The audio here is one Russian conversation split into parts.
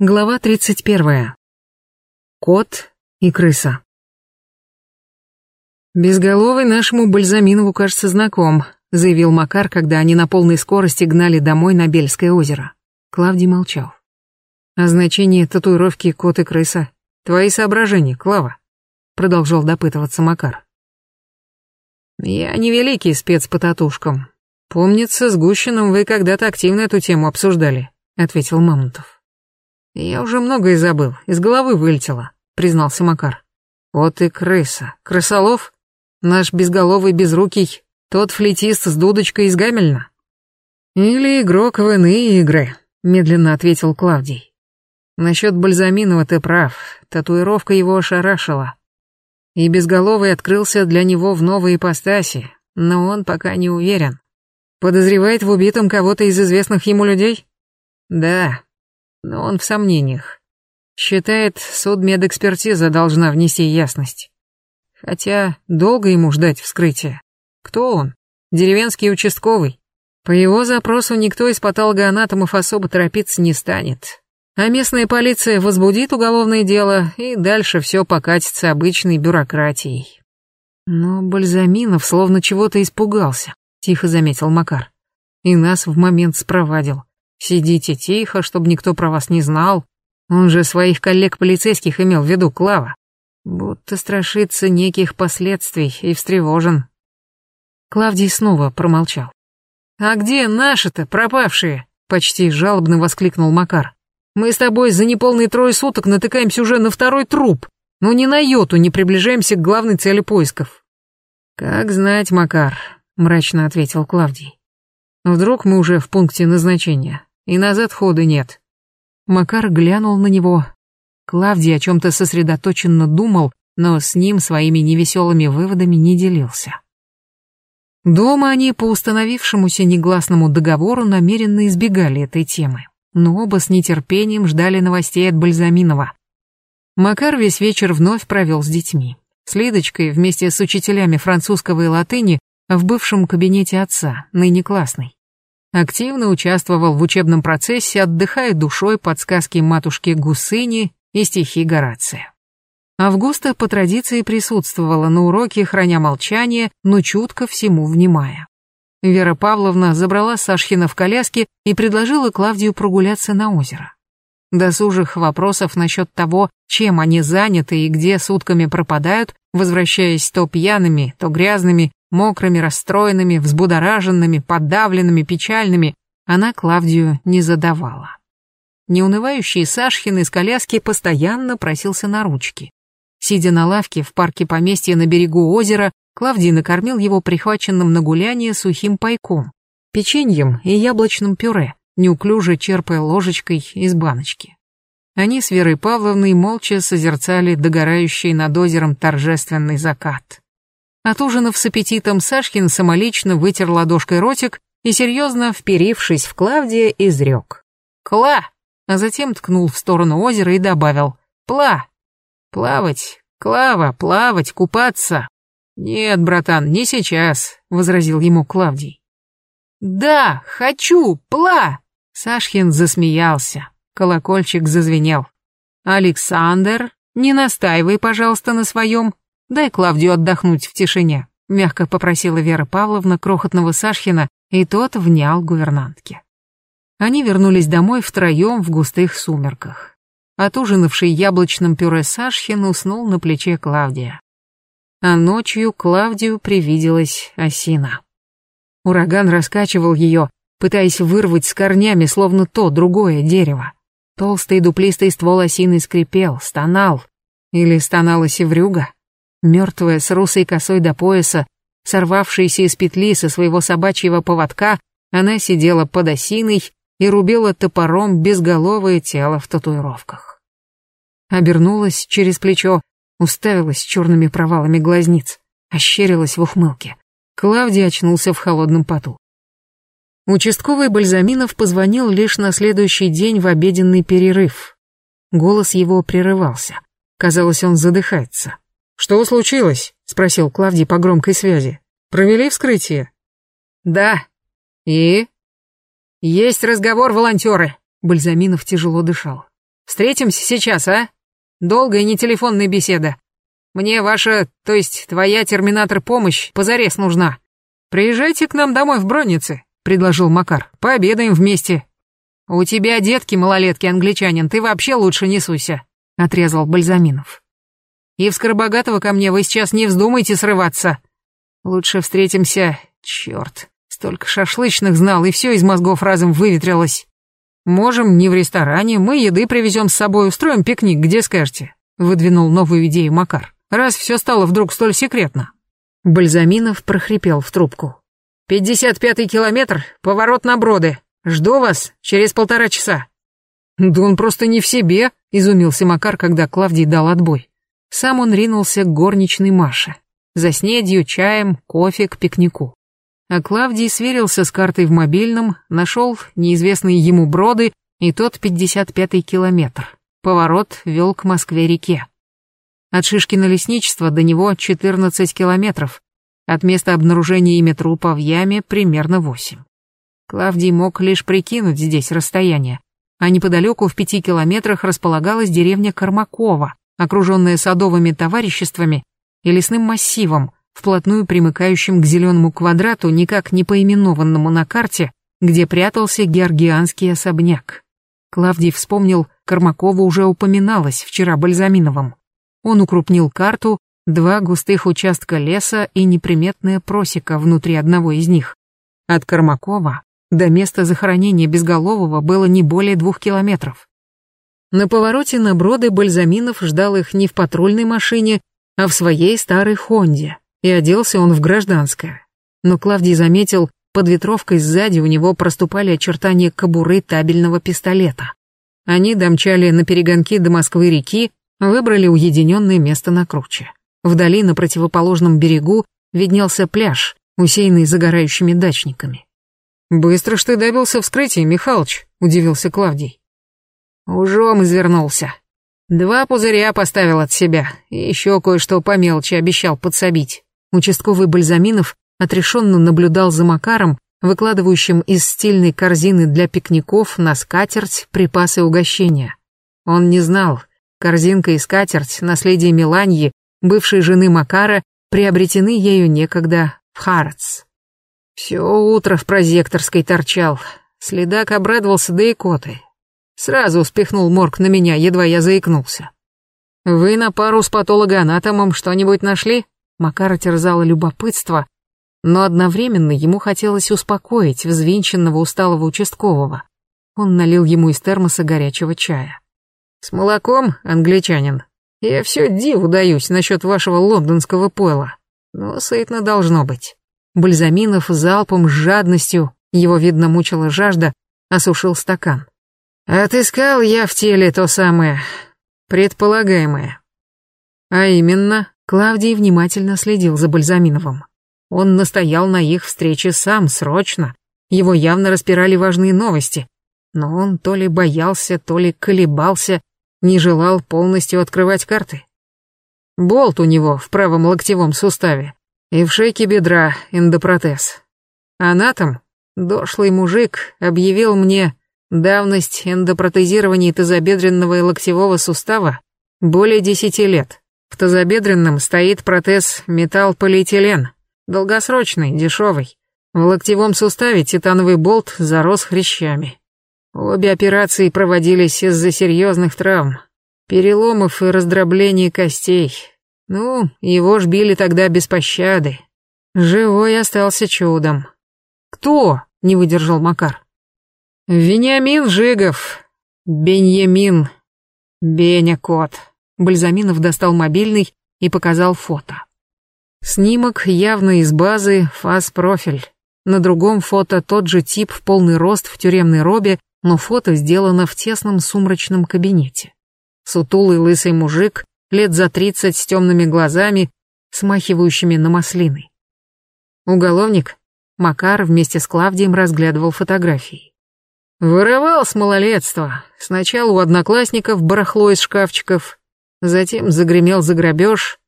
Глава 31. Кот и крыса. «Безголовый нашему Бальзаминову, кажется, знаком», заявил Макар, когда они на полной скорости гнали домой на Бельское озеро. Клавдий молчал. «О значении татуировки кот и крыса. Твои соображения, Клава?» Продолжал допытываться Макар. «Я не великий спец по татушкам. Помнится, с Гущиным вы когда-то активно эту тему обсуждали», ответил Мамонтов. «Я уже многое забыл, из головы вылетело», — признался Макар. «Вот и крыса. Крысолов? Наш безголовый безрукий, тот флейтист с дудочкой из Гамельна?» «Или игрок в иные игры», — медленно ответил Клавдий. «Насчет Бальзаминова ты прав, татуировка его ошарашила. И безголовый открылся для него в новой ипостаси, но он пока не уверен. Подозревает в убитом кого-то из известных ему людей? Да, но он в сомнениях. Считает, судмедэкспертиза должна внести ясность. Хотя долго ему ждать вскрытия. Кто он? Деревенский участковый. По его запросу никто из патологоанатомов особо торопиться не станет. А местная полиция возбудит уголовное дело, и дальше все покатится обычной бюрократией. Но Бальзаминов словно чего-то испугался, тихо заметил Макар. И нас в момент спровадил. Сидите тихо, чтобы никто про вас не знал. Он же своих коллег-полицейских имел в виду, Клава. Будто страшится неких последствий и встревожен. Клавдий снова промолчал. «А где наши-то, пропавшие?» — почти жалобно воскликнул Макар. «Мы с тобой за неполные трое суток натыкаемся уже на второй труп, но ни на йоту не приближаемся к главной цели поисков». «Как знать, Макар», — мрачно ответил Клавдий. Вдруг мы уже в пункте назначения, и назад хода нет. Макар глянул на него. Клавдий о чем-то сосредоточенно думал, но с ним своими невеселыми выводами не делился. Дома они по установившемуся негласному договору намеренно избегали этой темы, но оба с нетерпением ждали новостей от Бальзаминова. Макар весь вечер вновь провел с детьми. С Лидочкой вместе с учителями французского и латыни в бывшем кабинете отца, ныне классный. Активно участвовал в учебном процессе, отдыхая душой под сказки матушки Гусыни и стихи Горация. Августа по традиции присутствовала на уроке, храня молчание, но чутко всему внимая. Вера Павловна забрала Сашхина в коляске и предложила Клавдию прогуляться на озеро. Досужих вопросов насчет того, чем они заняты и где сутками пропадают, возвращаясь то пьяными, то грязными, мокрыми, расстроенными, взбудораженными, подавленными, печальными, она Клавдию не задавала. Неунывающий Сашхин из коляски постоянно просился на ручки. Сидя на лавке в парке поместья на берегу озера, Клавдий накормил его прихваченным на гуляние сухим пайком, печеньем и яблочным пюре, неуклюже черпая ложечкой из баночки. Они с Верой Павловной молча созерцали догорающий над озером торжественный закат. Отужинав с аппетитом, Сашкин самолично вытер ладошкой ротик и, серьезно вперившись в Клавдия, изрек. «Кла!» а затем ткнул в сторону озера и добавил «Пла!» «Плавать, Клава, плавать, купаться!» «Нет, братан, не сейчас», — возразил ему Клавдий. «Да, хочу, пла!» Сашкин засмеялся. Колокольчик зазвенел. «Александр, не настаивай, пожалуйста, на своем. Дай Клавдию отдохнуть в тишине», — мягко попросила Вера Павловна крохотного Сашхина, и тот внял гувернантке. Они вернулись домой втроем в густых сумерках. Отужинавший яблочным пюре Сашхин уснул на плече Клавдия. А ночью Клавдию привиделась осина. Ураган раскачивал ее, пытаясь вырвать с корнями, словно то другое дерево. Толстый дуплистый ствол осины скрипел, стонал. Или стонала севрюга. Мертвая, с русой косой до пояса, сорвавшаяся из петли со своего собачьего поводка, она сидела под осиной и рубила топором безголовое тело в татуировках. Обернулась через плечо, уставилась черными провалами глазниц, ощерилась в ухмылке. Клавдий очнулся в холодном поту. Участковый Бальзаминов позвонил лишь на следующий день в обеденный перерыв. Голос его прерывался. Казалось, он задыхается. «Что случилось?» — спросил Клавдий по громкой связи. «Провели вскрытие?» «Да». «И?» «Есть разговор, волонтеры!» Бальзаминов тяжело дышал. Встретимся сейчас, а? Долгая не телефонная беседа. Мне ваша, то есть твоя терминатор-помощь позарез нужна. Приезжайте к нам домой в Броннице, предложил Макар. Пообедаем вместе. У тебя детки малолетки, англичанин, ты вообще лучше не суйся, отрезал Бальзаминов. И в Скоробогатого ко мне вы сейчас не вздумайте срываться. Лучше встретимся, черт. Столько шашлычных знал, и все из мозгов разом выветрилось. Можем не в ресторане, мы еды привезем с собой, устроим пикник, где скажете. Выдвинул новую идею Макар. Раз все стало вдруг столь секретно. Бальзаминов прохрипел в трубку. «Пятьдесят пятый километр, поворот на броды. Жду вас через полтора часа». «Да он просто не в себе», — изумился Макар, когда Клавдий дал отбой. Сам он ринулся к горничной Маше. За снедью, чаем, кофе к пикнику. А Клавдий сверился с картой в мобильном, нашел неизвестные ему броды и тот 55-й километр. Поворот вел к Москве-реке. От Шишкина лесничества до него 14 километров. От места обнаружения ими трупа в яме примерно 8. Клавдий мог лишь прикинуть здесь расстояние. А неподалеку в пяти километрах располагалась деревня Кармакова, окруженная садовыми товариществами и лесным массивом, вплотную примыкающим к зеленому квадрату, никак не поименованному на карте, где прятался георгианский особняк. Клавдий вспомнил, Кармакова уже упоминалось вчера Бальзаминовым. Он укрупнил карту, два густых участка леса и неприметная просека внутри одного из них. От Кармакова до места захоронения Безголового было не более двух километров. На повороте на броды Бальзаминов ждал их не в патрульной машине, а в своей старой Хонде и оделся он в гражданское. Но Клавдий заметил, под ветровкой сзади у него проступали очертания кобуры табельного пистолета. Они домчали на перегонки до Москвы-реки, выбрали уединенное место на круче. Вдали, на противоположном берегу, виднелся пляж, усеянный загорающими дачниками. «Быстро ж ты добился вскрытия, Михалыч», — удивился Клавдий. «Ужом извернулся. Два пузыря поставил от себя, и еще кое-что по мелочи обещал подсобить. Участковый Бальзаминов отрешенно наблюдал за Макаром, выкладывающим из стильной корзины для пикников на скатерть припасы угощения. Он не знал, корзинка и скатерть, наследие Миланьи, бывшей жены Макара, приобретены ею некогда в Харац. Все утро в прозекторской торчал, следак обрадовался да и коты. Сразу успехнул морг на меня, едва я заикнулся. «Вы на пару с патологоанатомом что-нибудь нашли?» Макара терзало любопытство, но одновременно ему хотелось успокоить взвинченного усталого участкового. Он налил ему из термоса горячего чая. «С молоком, англичанин? Я все диву даюсь насчет вашего лондонского пойла. Но сытно должно быть». Бальзаминов залпом с жадностью, его, видно, мучила жажда, осушил стакан. «Отыскал я в теле то самое, предполагаемое. А именно, Клавдий внимательно следил за Бальзаминовым. Он настоял на их встрече сам, срочно. Его явно распирали важные новости. Но он то ли боялся, то ли колебался, не желал полностью открывать карты. Болт у него в правом локтевом суставе и в шейке бедра эндопротез. Анатом, дошлый мужик, объявил мне давность эндопротезирования тазобедренного и локтевого сустава более десяти лет. В тазобедренном стоит протез металл-полиэтилен, долгосрочный, дешевый. В локтевом суставе титановый болт зарос хрящами. Обе операции проводились из-за серьезных травм, переломов и раздробления костей. Ну, его ж били тогда без пощады. Живой остался чудом. «Кто?» — не выдержал Макар. «Вениамин Жигов. Беньямин. Беня-кот». Бальзаминов достал мобильный и показал фото. Снимок явно из базы фаз-профиль. На другом фото тот же тип в полный рост в тюремной робе, но фото сделано в тесном сумрачном кабинете. Сутулый лысый мужик, лет за тридцать с темными глазами, смахивающими на маслины. Уголовник Макар вместе с Клавдием разглядывал фотографии. Вырывал с малолетства. Сначала у одноклассников барахло из шкафчиков, Затем загремел за грабеж,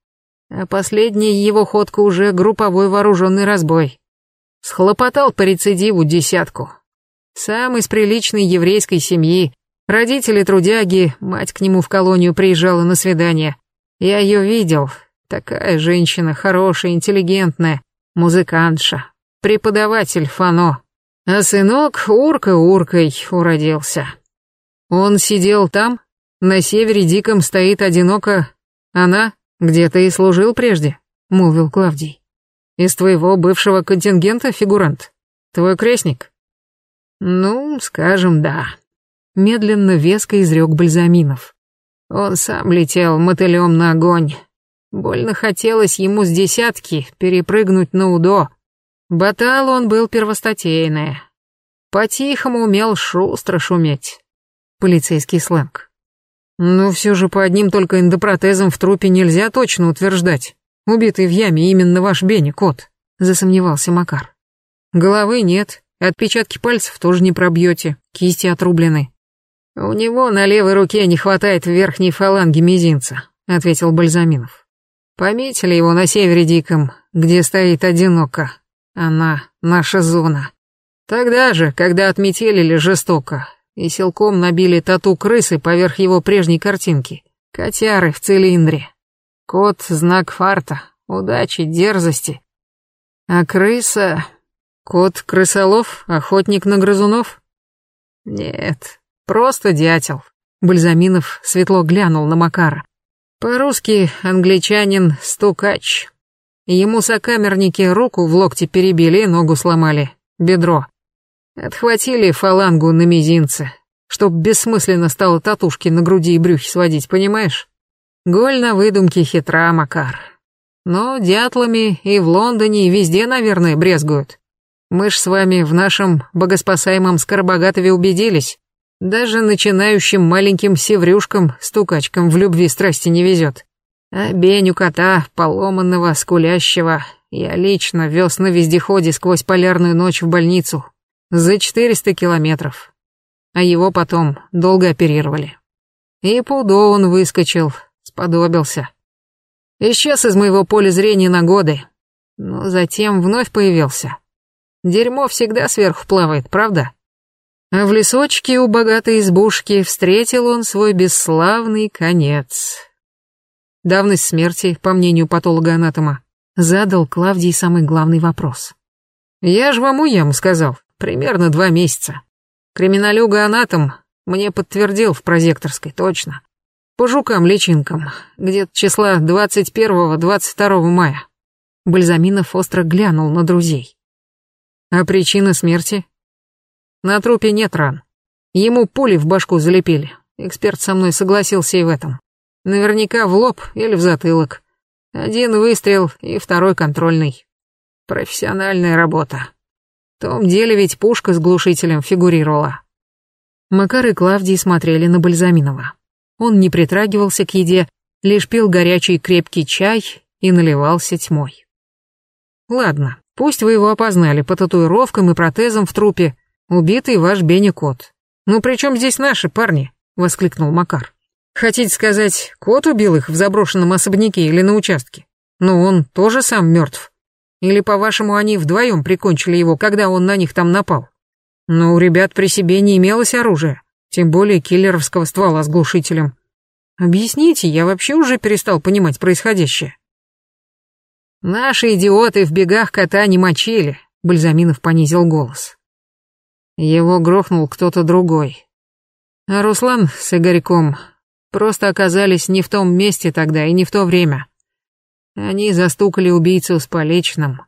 а последняя его ходка уже групповой вооруженный разбой. Схлопотал по рецидиву десятку. Сам из приличной еврейской семьи, Родители трудяги, мать к нему в колонию приезжала на свидание. Я ее видел. Такая женщина, хорошая, интеллигентная, музыкантша, преподаватель Фано. А сынок урка-уркой уродился. Он сидел там, на севере диком стоит одиноко. Она где-то и служил прежде, молвил Клавдий. Из твоего бывшего контингента фигурант? Твой крестник? Ну, скажем, да. Медленно веско изрек Бальзаминов. Он сам летел мотылем на огонь. Больно хотелось ему с десятки перепрыгнуть на УДО. Батал он был первостатейный. По-тихому умел шустро шуметь. Полицейский сленг. Но все же по одним только эндопротезам в трупе нельзя точно утверждать. Убитый в яме именно ваш Бенни, кот, засомневался Макар. Головы нет, отпечатки пальцев тоже не пробьете, кисти отрублены. У него на левой руке не хватает верхней фаланги мизинца, ответил Бальзаминов. Пометили его на севере диком, где стоит одиноко. Она наша зона. Тогда же, когда отметелили жестоко, и силком набили тату крысы поверх его прежней картинки. Котяры в цилиндре. Кот — знак фарта, удачи, дерзости. А крыса... Кот — крысолов, охотник на грызунов? Нет, просто дятел. Бальзаминов светло глянул на Макара. По-русски англичанин — стукач. Ему сокамерники руку в локте перебили и ногу сломали, бедро. Отхватили фалангу на мизинце, чтоб бессмысленно стало татушки на груди и брюхе сводить, понимаешь? Голь на выдумке хитра, Макар. Но дятлами и в Лондоне, и везде, наверное, брезгуют. Мы ж с вами в нашем богоспасаемом Скоробогатове убедились. Даже начинающим маленьким севрюшкам, стукачкам в любви страсти не везет. А Беню кота, поломанного, скулящего, я лично вез на вездеходе сквозь полярную ночь в больницу, за 400 километров. А его потом долго оперировали. И Пудо он выскочил, сподобился. Исчез из моего поля зрения на годы, но затем вновь появился. Дерьмо всегда сверху плавает, правда? А в лесочке у богатой избушки встретил он свой бесславный конец. Давность смерти, по мнению патолога-анатома, задал Клавдий самый главный вопрос. «Я ж вам у яму сказал примерно два месяца. Криминалюга-анатом мне подтвердил в прозекторской, точно. По жукам-личинкам, где-то числа 21-22 мая. Бальзаминов остро глянул на друзей. А причина смерти? На трупе нет ран. Ему пули в башку залепили. Эксперт со мной согласился и в этом. Наверняка в лоб или в затылок. Один выстрел и второй контрольный. Профессиональная работа. В том деле ведь пушка с глушителем фигурировала. Макар и Клавдий смотрели на Бальзаминова. Он не притрагивался к еде, лишь пил горячий крепкий чай и наливался тьмой. Ладно, пусть вы его опознали по татуировкам и протезам в трупе. Убитый ваш Бенни Кот. Ну при чем здесь наши парни? Воскликнул Макар. Хотите сказать, кот убил их в заброшенном особняке или на участке? Но он тоже сам мертв. Или, по-вашему, они вдвоем прикончили его, когда он на них там напал? Но у ребят при себе не имелось оружия, тем более киллеровского ствола с глушителем. Объясните, я вообще уже перестал понимать происходящее. Наши идиоты в бегах кота не мочили, Бальзаминов понизил голос. Его грохнул кто-то другой. А Руслан с Игорьком просто оказались не в том месте тогда и не в то время. Они застукали убийцу с поличным.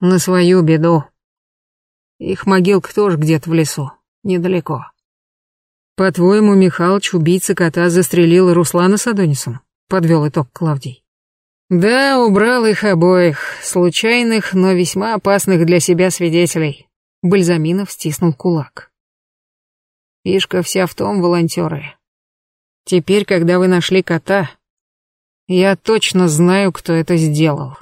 На свою беду. Их могилка тоже где-то в лесу, недалеко. По-твоему, Михалыч, убийца кота, застрелил Руслана с Адонисом? Подвел итог Клавдий. Да, убрал их обоих, случайных, но весьма опасных для себя свидетелей. Бальзаминов стиснул кулак. Фишка вся в том, волонтеры. Теперь, когда вы нашли кота, я точно знаю, кто это сделал.